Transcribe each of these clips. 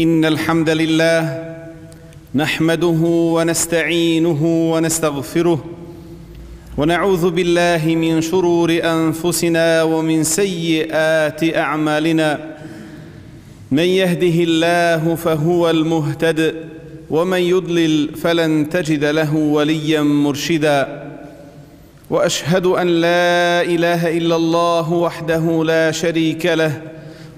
إن الحمد لله نحمده ونستعينه ونستغفره ونعوذ بالله من شرور أنفسنا ومن سيئات أعمالنا. من يهده الله فهو المهتد ومن يضلل فلن تجد له وليا مرشدا. وأشهد أن لا إله إلا الله وحده لا شريك له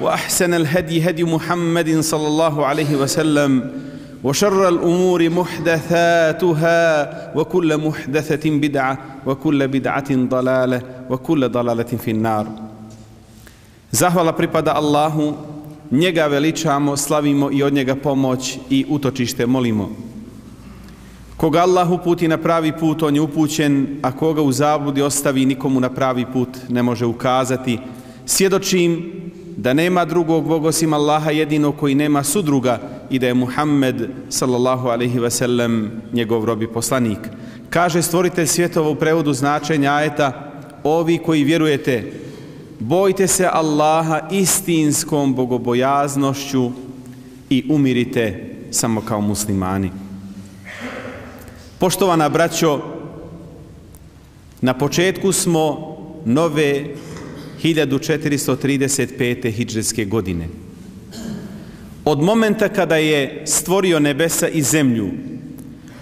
وأحسن الهدي هدي محمد صلى الله عليه وسلم وشر الأمور محدثاتها وكل محدثة بدعة وكل بدعة ضلالة وكل ضلالة في النار Zahvala pripada Allahu, njega veličamo, slavimo i od njega pomoć i utočište molimo. Koga Allah uputi na pravi put, on je upućen, a koga u zabudi ostavi, nikomu na pravi put ne može ukazati. Svjedočim da nema drugog Bog osim Allaha jedino koji nema sudruga i da je Muhammed sallallahu alaihi ve sellem njegov robi poslanik. Kaže stvoritelj svjetova u prevodu značenja ajeta, ovi koji vjerujete, bojte se Allaha istinskom bogobojaznošću i umirite samo kao muslimani. Poštovana braćo, na početku smo nove 1435. hijđarske godine. Od momenta kada je stvorio nebesa i zemlju,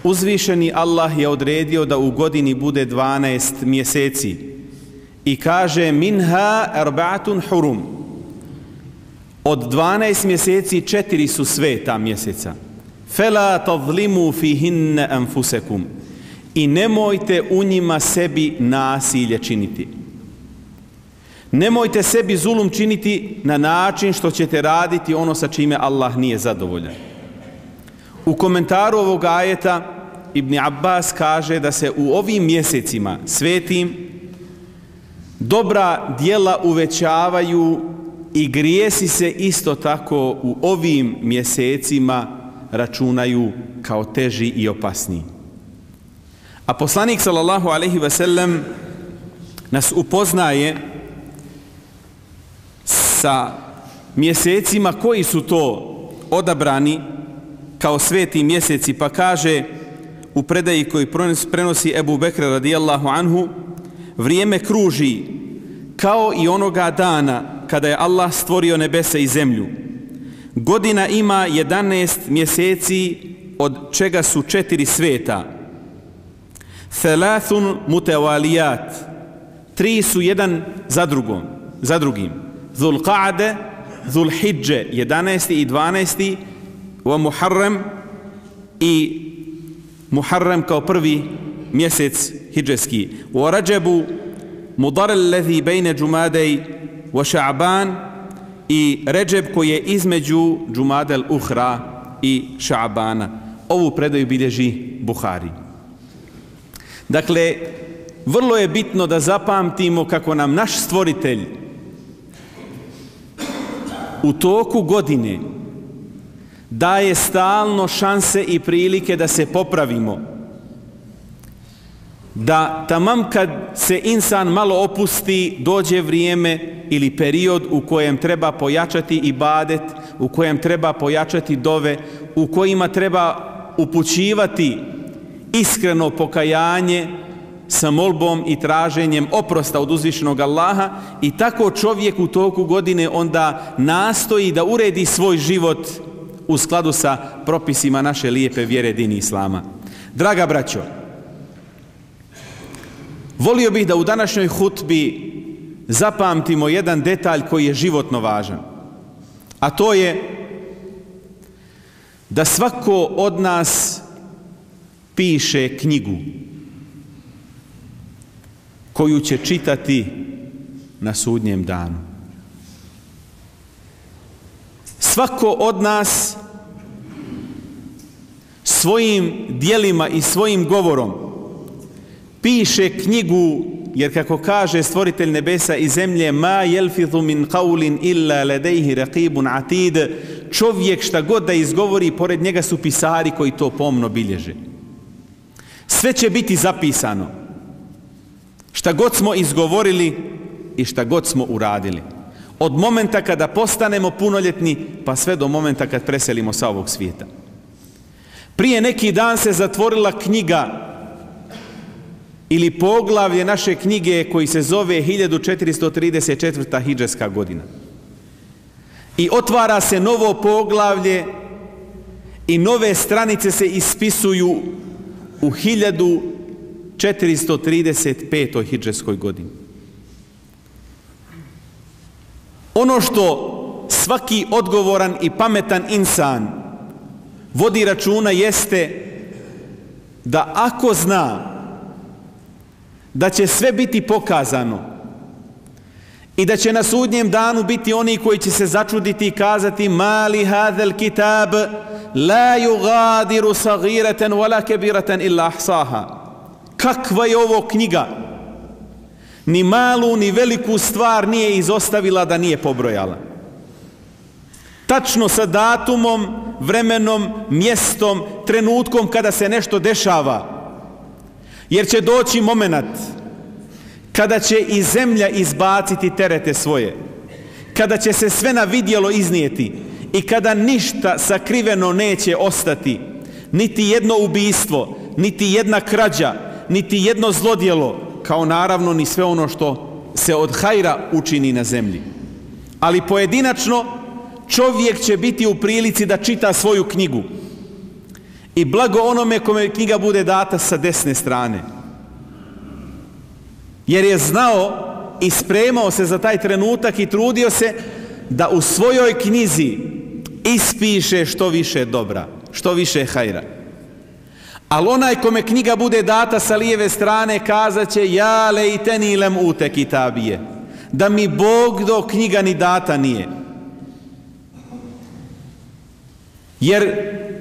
uzvišeni Allah je odredio da u godini bude 12 mjeseci i kaže minha arba'atun hurum. Od 12 mjeseci četiri su sveta mjeseca fela tadlimu fihinne anfusekum i nemojte u njima sebi nasilje činiti. Nemojte sebi zulum činiti na način što ćete raditi ono sa čime Allah nije zadovoljan. U komentaru ovog ajeta Ibn Abbas kaže da se u ovim mjesecima svetim dobra dijela uvećavaju i grijesi se isto tako u ovim mjesecima računaju kao teži i opasni. A poslanik sallallahu alejhi ve sellem nas upoznaje sa mjesecima koji su to odabrani kao sveti mjeseci pa kaže u predaji koji prenosi Ebu Bekr radijallahu anhu vrijeme kruži kao i onoga dana kada je Allah stvorio nebesa i zemlju Godina ima 11 mjeseci od čega su četiri sveta. Thalathun mutevalijat. Tri su jedan za drugom, za drugim. Dhul Qa'de, Dhul Hidže, 11. i 12. Wa Muharrem i Muharrem kao prvi mjesec hidžeski. Wa Rajabu, Mudar alladhi bejne Džumadej, wa Sha'ban, i Ređeb koji je između Džumadel Uhra i Ša'bana. Ovu predaju bilježi Buhari. Dakle, vrlo je bitno da zapamtimo kako nam naš stvoritelj u toku godine daje stalno šanse i prilike da se popravimo. Da tamam kad se insan malo opusti, dođe vrijeme ili period u kojem treba pojačati ibadet, u kojem treba pojačati dove, u kojima treba upućivati iskreno pokajanje sa molbom i traženjem oprosta od uzvišenog Allaha i tako čovjek u toku godine onda nastoji da uredi svoj život u skladu sa propisima naše lijepe vjere dini Islama. Draga braćo, Volio bih da u današnjoj hutbi zapamtimo jedan detalj koji je životno važan. A to je da svako od nas piše knjigu koju će čitati na sudnjem danu. Svako od nas svojim dijelima i svojim govorom piše knjigu jer kako kaže stvoritelj nebesa i zemlje ma yelfidhu min qawlin illa ladayhi raqibun atid čovjek šta god da izgovori pored njega su pisari koji to pomno bilježe sve će biti zapisano šta god smo izgovorili i šta god smo uradili od momenta kada postanemo punoljetni pa sve do momenta kad preselimo sa ovog svijeta prije neki dan se zatvorila knjiga ili poglavlje naše knjige koji se zove 1434. hijđarska godina. I otvara se novo poglavlje i nove stranice se ispisuju u 435. hidžeskoj godini. Ono što svaki odgovoran i pametan insan vodi računa jeste da ako zna da će sve biti pokazano i da će na sudnjem danu biti oni koji će se začuditi i kazati mali hadel kitab la yugadiru sagireten wala kebireten illa ahsaha kakva je ovo knjiga ni malu ni veliku stvar nije izostavila da nije pobrojala tačno sa datumom vremenom mjestom trenutkom kada se nešto dešava Jer će doći moment kada će i zemlja izbaciti terete svoje. Kada će se sve na vidjelo iznijeti i kada ništa sakriveno neće ostati. Niti jedno ubijstvo, niti jedna krađa, niti jedno zlodjelo, kao naravno ni sve ono što se od hajra učini na zemlji. Ali pojedinačno čovjek će biti u prilici da čita svoju knjigu. I blago onome kome knjiga bude data sa desne strane. Jer je znao i spremao se za taj trenutak i trudio se da u svojoj knjizi ispiše što više dobra, što više hajra. Ali onaj kome knjiga bude data sa lijeve strane kazat će ja lejteni lem ute kitabije. Da mi Bog do knjiga ni data nije. Jer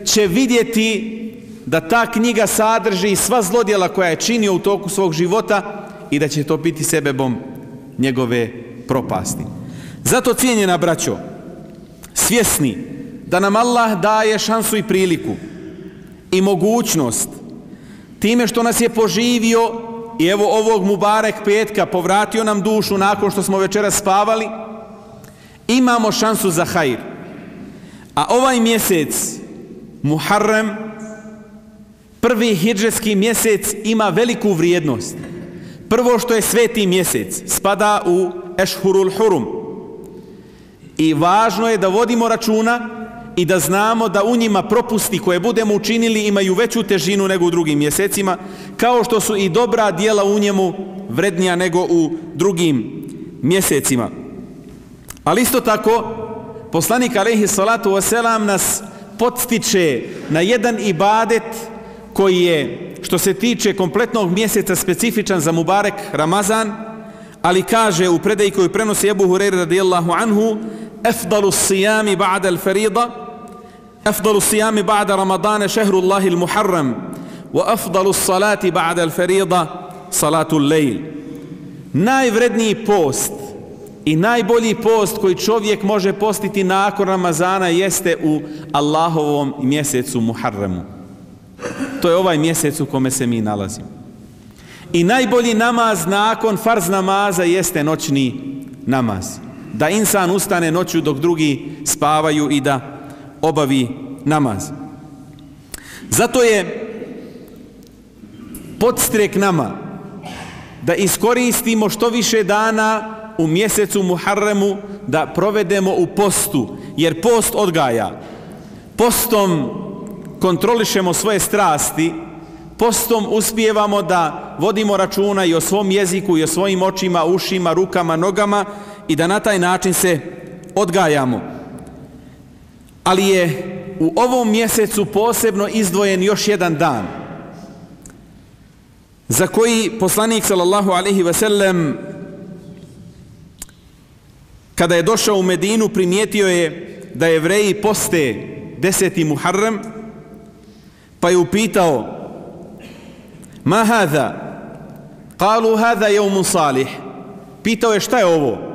će vidjeti da ta knjiga sadrži sva zlodjela koja je činio u toku svog života i da će to biti sebebom njegove propasti. Zato cijenjena braćo, svjesni da nam Allah daje šansu i priliku i mogućnost time što nas je poživio i evo ovog Mubarek petka povratio nam dušu nakon što smo večera spavali, imamo šansu za hajr. A ovaj mjesec Muharrem, prvi hidžetski mjesec ima veliku vrijednost. Prvo što je sveti mjesec, spada u Ešhurul Hurum. I važno je da vodimo računa i da znamo da u njima propusti koje budemo učinili imaju veću težinu nego u drugim mjesecima, kao što su i dobra dijela u njemu vrednija nego u drugim mjesecima. Ali isto tako, poslanik alaihi salatu wasalam nas podstiče na jedan ibadet koji je, što se tiče kompletnog mjeseca, specifičan za Mubarek Ramazan, ali kaže u predaj koju prenosi Ebu Hureyre radijallahu anhu, efdalu sijami ba'da al-farida, أفضل الصيام بعد رمضان شهر الله al-Muharram, wa بعد الفريضة صلاة al-farida, al-lejl. Najvredniji post I najbolji post koji čovjek može postiti nakon Ramazana jeste u Allahovom mjesecu Muharremu. To je ovaj mjesec u kome se mi nalazimo. I najbolji namaz nakon farz namaza jeste noćni namaz. Da insan ustane noću dok drugi spavaju i da obavi namaz. Zato je podstrek nama da iskoristimo što više dana u mjesecu Muharremu da provedemo u postu, jer post odgaja. Postom kontrolišemo svoje strasti, postom uspijevamo da vodimo računa i o svom jeziku i o svojim očima, ušima, rukama, nogama i da na taj način se odgajamo. Ali je u ovom mjesecu posebno izdvojen još jedan dan za koji poslanik sallallahu alaihi ve sellem kada je došao u Medinu primijetio je da jevreji poste deseti Muharrem pa je upitao ma hada kalu hada jeumu salih. Pitao je šta je ovo?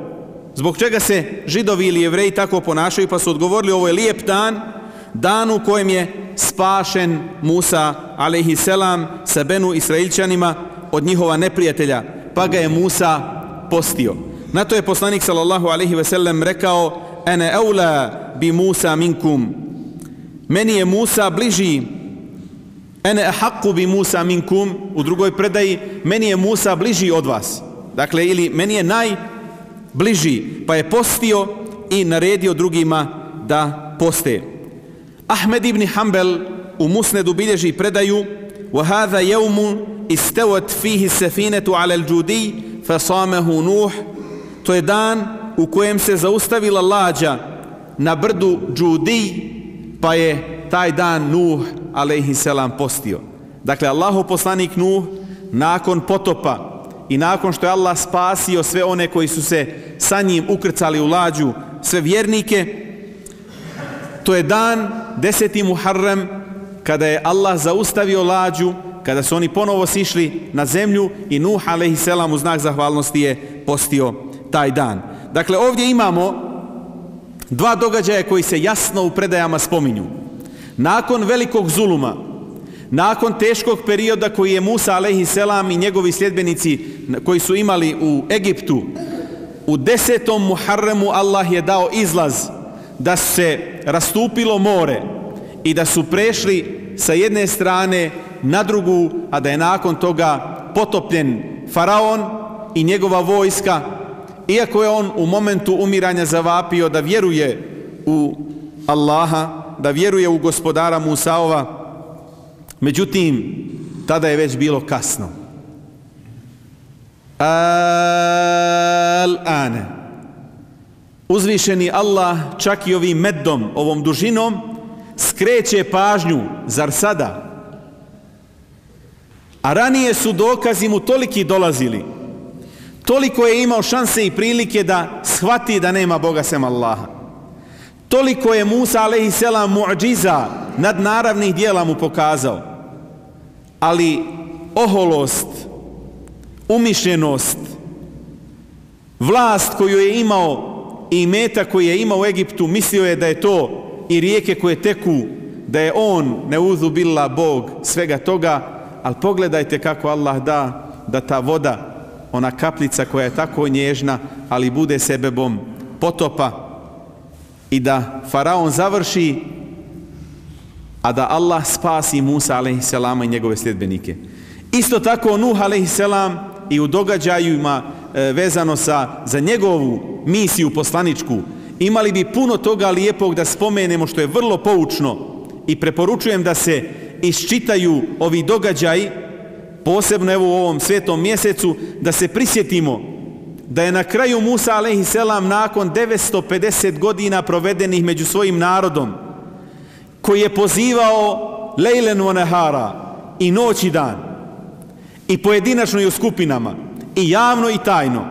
Zbog čega se židovi ili jevreji tako ponašaju? Pa su odgovorili ovo je lijep dan dan u kojem je spašen Musa alejselam sa Benu Israilčanima od njihova neprijatelja pa ga je Musa postio. Na to je poslanik sallallahu alaihi ve sellem rekao ene eula bi Musa minkum. Meni je Musa bliži. Ene ahakku bi Musa minkum. U drugoj predaji meni je Musa bliži od vas. Dakle ili meni je naj najbliži pa je postio i naredio drugima da poste Ahmed ibn Hanbel u Musnedu bilježi predaju وهذا يوم استوت فيه السفينة على الجودي فصامه نوح to je dan u kojem se zaustavila lađa na brdu Džudi pa je taj dan Nuh alejhi selam postio. Dakle Allahu poslanik Nuh nakon potopa i nakon što je Allah spasio sve one koji su se sa njim ukrcali u lađu, sve vjernike, to je dan deseti Muharrem kada je Allah zaustavio lađu, kada su oni ponovo sišli na zemlju i Nuh a.s. u znak zahvalnosti je postio taj dan. Dakle ovdje imamo dva događaja koji se jasno u predajama spominju. Nakon velikog zuluma, nakon teškog perioda koji je Musa alejhi selam i njegovi sljedbenici koji su imali u Egiptu, u desetom Muharremu Allah je dao izlaz da se rastupilo more i da su prešli sa jedne strane na drugu, a da je nakon toga potopljen faraon i njegova vojska, iako je on u momentu umiranja zavapio da vjeruje u Allaha, da vjeruje u gospodara Musaova, međutim, tada je već bilo kasno. Al-ane. Uzvišeni Allah čak i ovim meddom, ovom dužinom, skreće pažnju, zar sada? A ranije su dokazi mu toliki dolazili, toliko je imao šanse i prilike da shvati da nema Boga sem Allaha. Toliko je Musa a.s. muđiza nad naravnih dijela mu pokazao. Ali oholost, umišljenost, vlast koju je imao i meta koji je imao u Egiptu, mislio je da je to i rijeke koje teku, da je on, ne Bog svega toga, ali pogledajte kako Allah da da ta voda, ona kaplica koja je tako nježna, ali bude sebebom potopa i da faraon završi, a da Allah spasi Musa a.s. i njegove sljedbenike. Isto tako Nuh a.s. i u događajima e, vezano sa, za njegovu misiju poslaničku, imali bi puno toga lijepog da spomenemo što je vrlo poučno i preporučujem da se isčitaju ovi događaji, posebno evo u ovom svetom mjesecu, da se prisjetimo da je na kraju Musa a.s. nakon 950 godina provedenih među svojim narodom, koji je pozivao Lejlen Vonehara i noć i dan, i pojedinačno i u skupinama, i javno i tajno,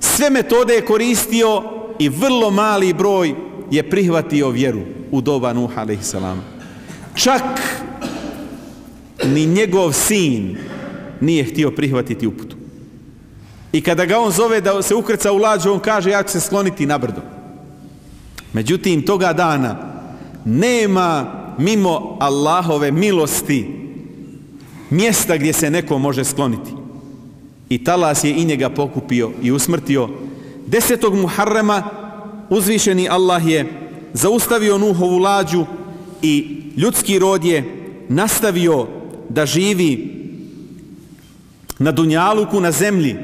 sve metode je koristio i vrlo mali broj je prihvatio vjeru u doba Nuh a.s. Čak ni njegov sin nije htio prihvatiti uputu. I kada ga on zove da se ukrca u lađu, on kaže ja ću se skloniti na brdo. Međutim, toga dana nema mimo Allahove milosti mjesta gdje se neko može skloniti. I talas je i njega pokupio i usmrtio. Desetog Muharrema uzvišeni Allah je zaustavio Nuhovu lađu i ljudski rod je nastavio da živi na Dunjaluku, na zemlji.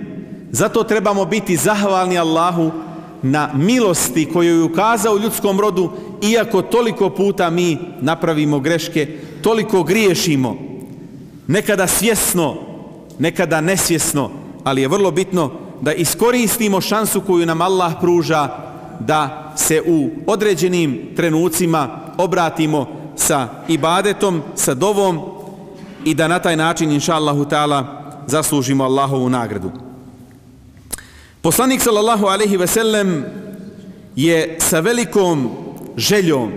Zato trebamo biti zahvalni Allahu na milosti koju je ukazao ljudskom rodu, iako toliko puta mi napravimo greške, toliko griješimo. nekada svjesno, nekada nesvjesno, ali je vrlo bitno da iskoristimo šansu koju nam Allah pruža da se u određenim trenucima obratimo sa ibadetom, sa dovom i da na taj način, inša Allahu ta'ala, zaslužimo Allahovu nagradu. Poslanik sallallahu alaihi ve sellem je sa velikom željom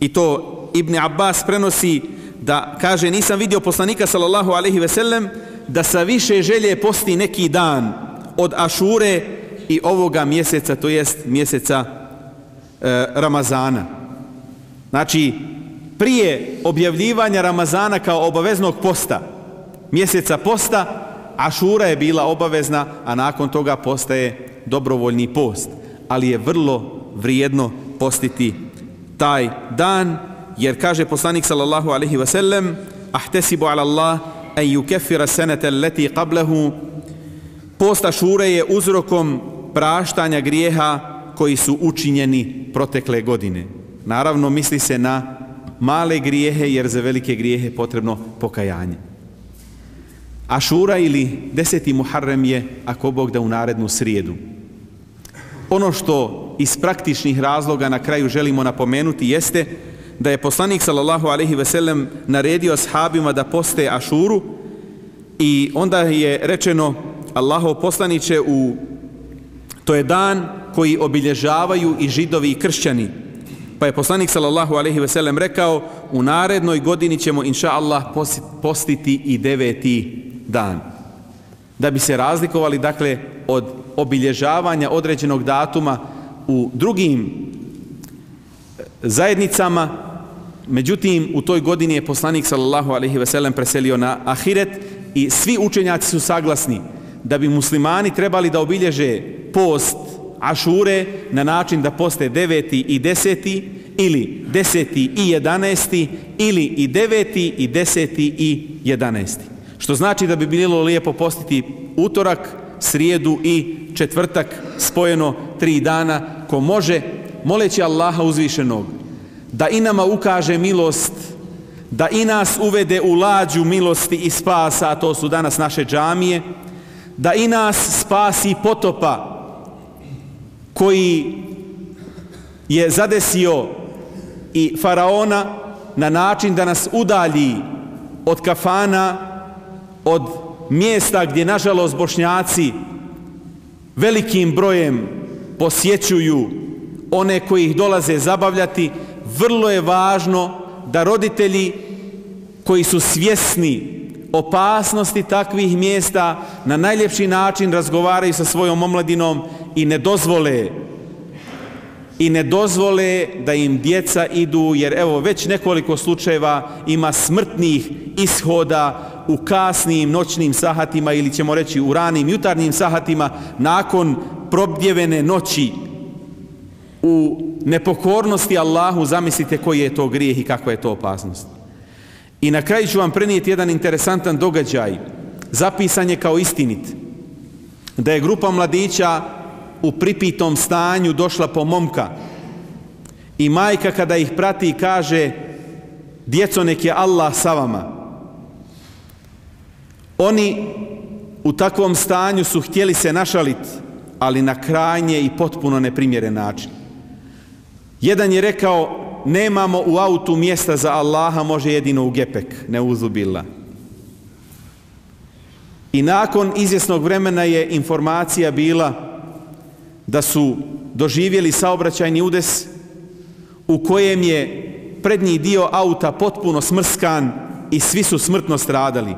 i to Ibn Abbas prenosi da kaže nisam vidio poslanika sallallahu alaihi ve sellem da sa više želje posti neki dan od Ašure i ovoga mjeseca, to jest mjeseca e, Ramazana. Znači, prije objavljivanja Ramazana kao obaveznog posta, mjeseca posta, Ašura je bila obavezna, a nakon toga postaje dobrovoljni post. Ali je vrlo vrijedno postiti taj dan, jer kaže poslanik sallallahu alaihi wa sallam, ahtesibu ala Allah, en yukaffira senete allati qablahu post Ashura je uzrokom praštanja grijeha koji su učinjeni protekle godine. Naravno, misli se na male grijehe, jer za velike grijehe potrebno pokajanje. Ašura ili deseti Muharrem je, ako Bog da u narednu srijedu. Ono što iz praktičnih razloga na kraju želimo napomenuti jeste da je poslanik sallallahu alejhi ve sellem naredio ashabima da poste Ašuru i onda je rečeno Allahov poslanice u to je dan koji obilježavaju i židovi i kršćani. Pa je poslanik sallallahu alejhi ve sellem rekao u narednoj godini ćemo inša Allah postiti i deveti dan. Da bi se razlikovali dakle od obilježavanja određenog datuma u drugim e, zajednicama Međutim, u toj godini je poslanik sallallahu alejhi ve sellem preselio na Ahiret i svi učenjaci su saglasni da bi muslimani trebali da obilježe post Ašure na način da poste deveti i deseti ili deseti i jedanesti ili i deveti i deseti i jedanesti. Što znači da bi bilo lijepo postiti utorak, srijedu i četvrtak spojeno tri dana ko može moleći Allaha uzvišenog da i nama ukaže milost, da i nas uvede u lađu milosti i spasa, a to su danas naše džamije, da i nas spasi potopa koji je zadesio i faraona na način da nas udalji od kafana, od mjesta gdje, nažalost, bošnjaci velikim brojem posjećuju one koji ih dolaze zabavljati, vrlo je važno da roditelji koji su svjesni opasnosti takvih mjesta na najljepši način razgovaraju sa svojom omladinom i ne dozvole i ne dozvole da im djeca idu, jer evo već nekoliko slučajeva ima smrtnih ishoda u kasnim noćnim sahatima ili ćemo reći u ranim jutarnjim sahatima nakon probdjevene noći u nepokornosti Allahu, zamislite koji je to grijeh i kakva je to opasnost. I na kraju ću vam prenijeti jedan interesantan događaj. Zapisan je kao istinit. Da je grupa mladića u pripitom stanju došla po momka i majka kada ih prati kaže djeco nek je Allah sa vama. Oni u takvom stanju su htjeli se našaliti, ali na krajnje i potpuno neprimjeren način. Jedan je rekao, nemamo u autu mjesta za Allaha, može jedino u gepek, ne uzubila. I nakon izvjesnog vremena je informacija bila da su doživjeli saobraćajni udes u kojem je prednji dio auta potpuno smrskan i svi su smrtno stradali.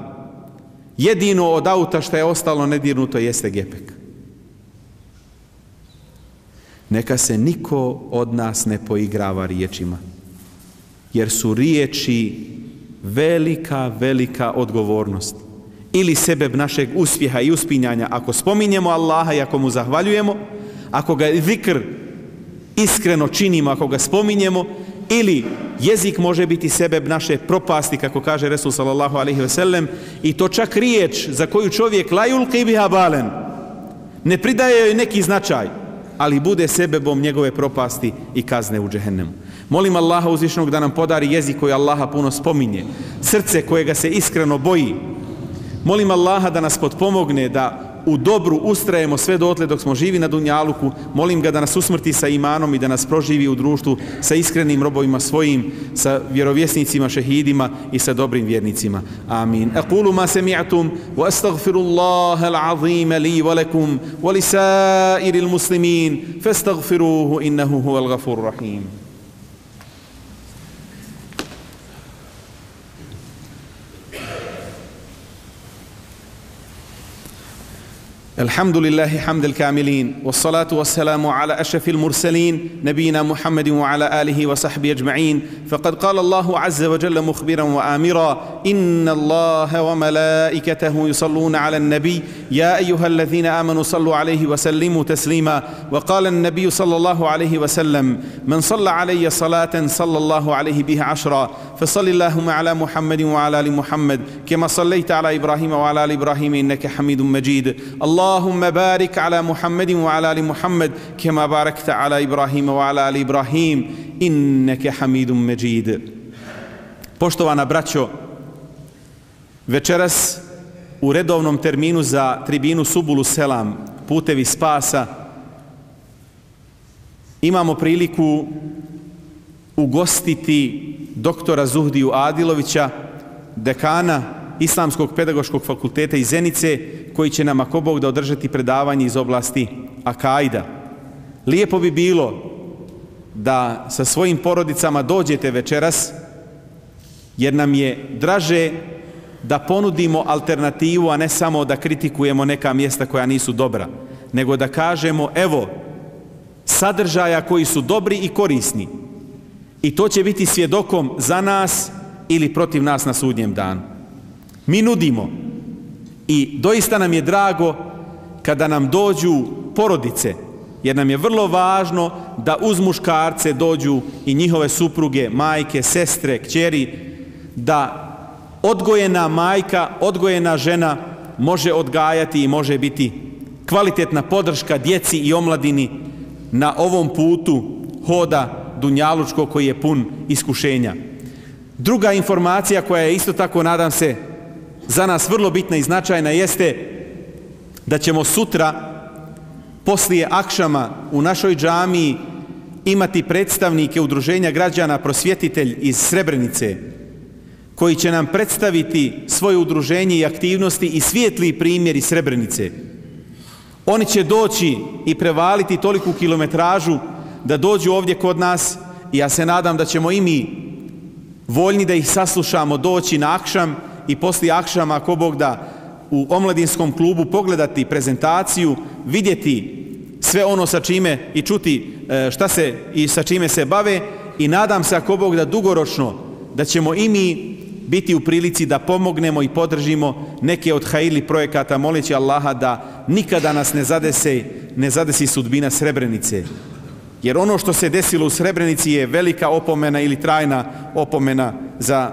Jedino od auta što je ostalo nedirnuto jeste gepek neka se niko od nas ne poigrava riječima. Jer su riječi velika, velika odgovornost. Ili sebe našeg uspjeha i uspinjanja. Ako spominjemo Allaha i ako mu zahvaljujemo, ako ga zikr iskreno činimo, ako ga spominjemo, ili jezik može biti sebe naše propasti, kako kaže Resul sallallahu alaihi ve sellem, i to čak riječ za koju čovjek lajul kibiha balen, ne pridaje joj neki značaj, ali bude sebebom njegove propasti i kazne u džehennemu. Molim Allaha uzvišnog da nam podari jezik koji Allaha puno spominje, srce kojega se iskreno boji. Molim Allaha da nas potpomogne da u dobru ustrajemo sve dotle dok smo živi na Dunjaluku. Molim ga da nas usmrti sa imanom i da nas proživi u društvu sa iskrenim robovima svojim, sa vjerovjesnicima, šehidima i sa dobrim vjernicima. Amin. Aqulu ma sami'tum wa astaghfirullaha al-azim li wa lakum wa li sa'iril muslimin fastaghfiruhu innahu huwal ghafurur rahim. الحمد لله حمد الكاملين والصلاة والسلام على أشرف المرسلين نبينا محمد وعلى آله وصحبه أجمعين. فقد قال الله عز وجل مخبرا وآمرا إن الله وملائكته يصلون على النبي. يا أيها الذين آمنوا صلوا عليه وسلموا تسليما. وقال النبي صلى الله عليه وسلم من صلى علي صلاة صلى الله عليه بها عشرا فصل اللهم على محمد وعلى آل محمد كما صليت على إبراهيم وعلى آل إبراهيم إنك حميد مجيد اللهم بارك على محمد وعلى آل محمد كما باركت على إبراهيم وعلى آل إبراهيم إنك حميد مجيد Poštovana braćo, večeras u redovnom terminu za tribinu Subulu Selam, putevi spasa, imamo priliku ugostiti doktora Zuhdiju Adilovića, dekana Islamskog pedagoškog fakulteta iz Zenice, koji će nam ako Bog da održati predavanje iz oblasti Akajda. Lijepo bi bilo da sa svojim porodicama dođete večeras, jer nam je draže da ponudimo alternativu, a ne samo da kritikujemo neka mjesta koja nisu dobra, nego da kažemo, evo, sadržaja koji su dobri i korisni. I to će biti svjedokom za nas ili protiv nas na sudnjem danu. Mi nudimo i doista nam je drago kada nam dođu porodice, jer nam je vrlo važno da uz muškarce dođu i njihove supruge, majke, sestre, kćeri, da odgojena majka, odgojena žena može odgajati i može biti kvalitetna podrška djeci i omladini na ovom putu hoda Dunjalučko koji je pun iskušenja. Druga informacija koja je isto tako, nadam se, za nas vrlo bitna i značajna jeste da ćemo sutra poslije akšama u našoj džamiji imati predstavnike udruženja građana prosvjetitelj iz Srebrenice koji će nam predstaviti svoje udruženje i aktivnosti i svijetli primjeri Srebrenice. Oni će doći i prevaliti toliku kilometražu da dođu ovdje kod nas i ja se nadam da ćemo i mi voljni da ih saslušamo doći na Akšam i poslije Akšama ako Bog da u omladinskom klubu pogledati prezentaciju, vidjeti sve ono sa čime i čuti e, šta se i sa čime se bave i nadam se ako Bog da dugoročno da ćemo i mi biti u prilici da pomognemo i podržimo neke od hajili projekata moleći Allaha da nikada nas ne zadese ne zadesi sudbina Srebrenice. Jer ono što se desilo u Srebrenici je velika opomena ili trajna opomena za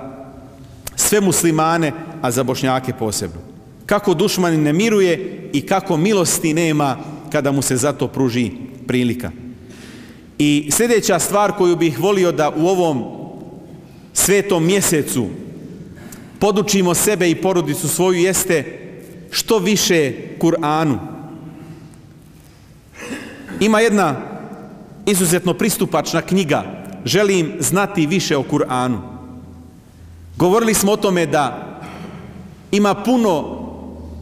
sve muslimane, a za bošnjake posebno. Kako dušman ne miruje i kako milosti nema kada mu se zato pruži prilika. I sljedeća stvar koju bih volio da u ovom svetom mjesecu podučimo sebe i porodicu svoju jeste što više Kur'anu. Ima jedna izuzetno pristupačna knjiga Želim znati više o Kur'anu. Govorili smo o tome da ima puno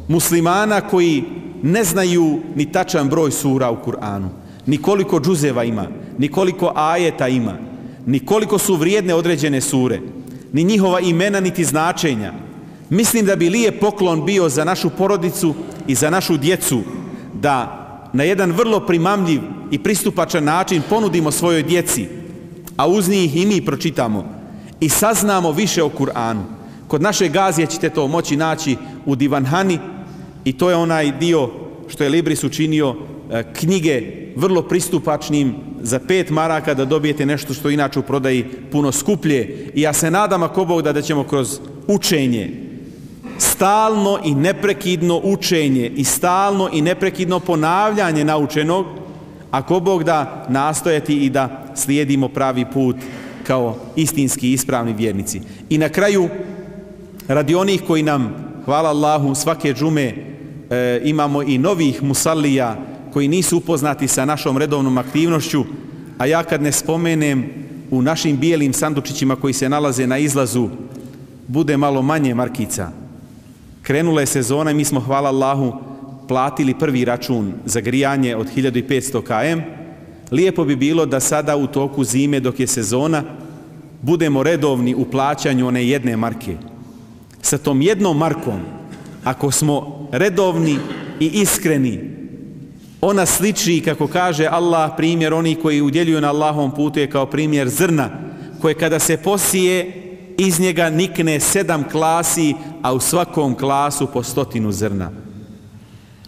muslimana koji ne znaju ni tačan broj sura u Kur'anu, ni koliko džuzeva ima, ni koliko ajeta ima, ni koliko su vrijedne određene sure ni njihova imena, niti značenja. Mislim da bi lije poklon bio za našu porodicu i za našu djecu da na jedan vrlo primamljiv i pristupačan način ponudimo svojoj djeci, a uz njih i mi pročitamo i saznamo više o Kur'anu. Kod naše gazije ćete to moći naći u Divanhani i to je onaj dio što je Libris učinio e, knjige vrlo pristupačnim za pet maraka da dobijete nešto što inače u prodaji puno skuplje. I ja se nadam ako Bog da, da ćemo kroz učenje, stalno i neprekidno učenje i stalno i neprekidno ponavljanje naučenog, ako Bog da nastojati i da slijedimo pravi put kao istinski ispravni vjernici. I na kraju, radi onih koji nam, hvala Allahu, svake džume e, imamo i novih musallija koji nisu upoznati sa našom redovnom aktivnošću, a ja kad ne spomenem u našim bijelim sandučićima koji se nalaze na izlazu, bude malo manje markica. Krenula je sezona i mi smo, hvala Allahu, platili prvi račun za grijanje od 1500 km. Lijepo bi bilo da sada u toku zime dok je sezona budemo redovni u plaćanju one jedne marke. Sa tom jednom markom, ako smo redovni i iskreni, ona sliči, kako kaže Allah, primjer oni koji udjeljuju na Allahom putu je kao primjer zrna, koje kada se posije, iz njega nikne sedam klasi, a u svakom klasu po stotinu zrna.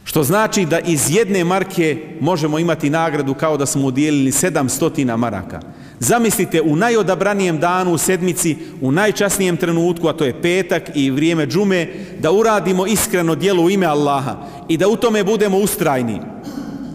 Što znači da iz jedne marke možemo imati nagradu kao da smo udjelili sedam stotina maraka. Zamislite u najodabranijem danu u sedmici, u najčasnijem trenutku, a to je petak i vrijeme džume, da uradimo iskreno dijelo u ime Allaha i da u tome budemo ustrajni.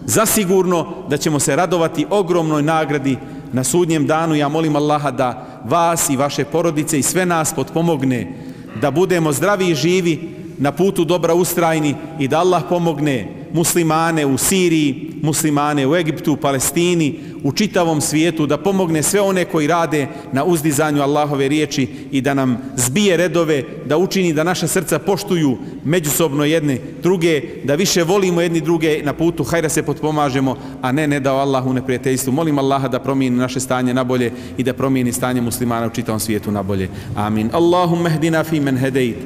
Zasigurno da ćemo se radovati ogromnoj nagradi na sudnjem danu. Ja molim Allaha da vas i vaše porodice i sve nas potpomogne da budemo zdravi i živi na putu dobra ustrajni i da Allah pomogne muslimane u Siriji, muslimane u Egiptu, Palestini, u čitavom svijetu, da pomogne sve one koji rade na uzdizanju Allahove riječi i da nam zbije redove, da učini da naša srca poštuju međusobno jedne druge, da više volimo jedni druge na putu, hajda se potpomažemo, a ne ne dao Allahu neprijateljstvu. Molim Allaha da promijeni naše stanje na bolje i da promijeni stanje muslimana u čitavom svijetu na bolje. Amin. Allahumma hdina fi men hedejt.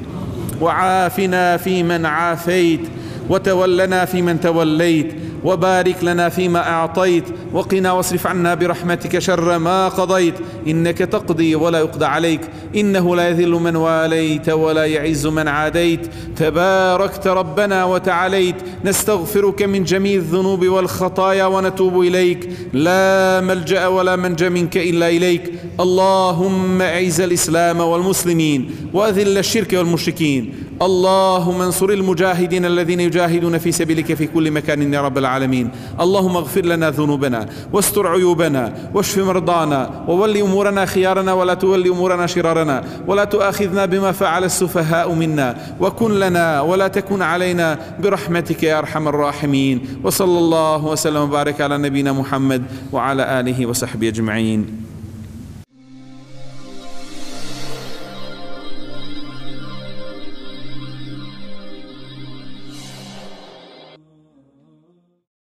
وعافنا فيمن عافيت وتولنا فيمن توليت. وبارك لنا فيما أعطيت وقنا واصرف عنا برحمتك شر ما قضيت. إنك تقضي ولا يقضى عليك إنه لا يذل من واليت ولا يعز من عاديت. تباركت ربنا وتعاليت. نستغفرك من جميع الذنوب والخطايا ونتوب إليك. لا ملجأ ولا منجأ منك إلا إليك. اللهم أعز الإسلام والمسلمين وأذل الشرك والمشركين. اللهم انصر المجاهدين الذين يجاهدون في سبيلك في كل مكان يا رب العالمين. اللهم اغفر لنا ذنوبنا واستر عيوبنا واشف مرضانا وول أمورنا خيارنا ولا تول أمورنا شرارنا ولا تؤاخذنا بما فعل السفهاء منا وكن لنا ولا تكن علينا برحمتك يا أرحم الراحمين. وصلى الله وسلم وبارك على نبينا محمد وعلى آله وصحبه أجمعين.